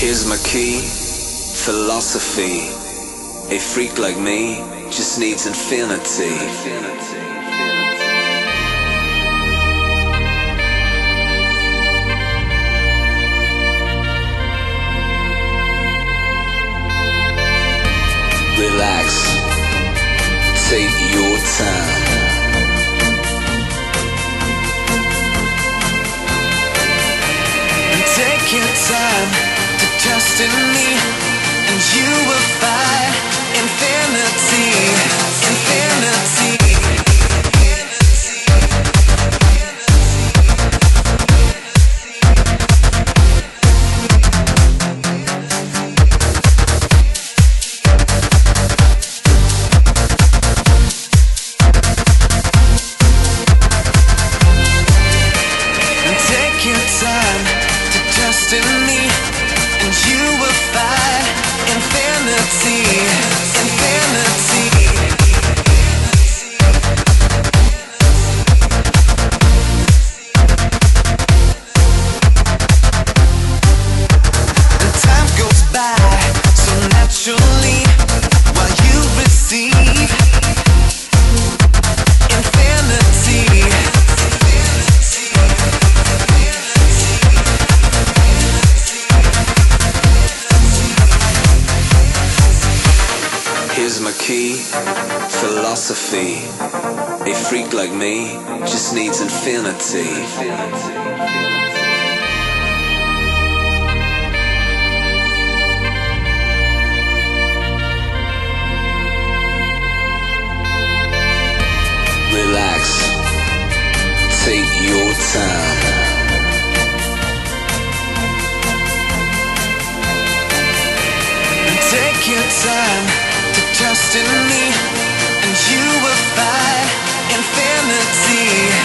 Here's my key, philosophy. A freak like me just needs infinity. Relax, take your time. Take your time trust in me, and you will find infinity. Here's my key, philosophy. A freak like me just needs infinity. Relax, take your time. Take your time trust in me, and you will find infinity,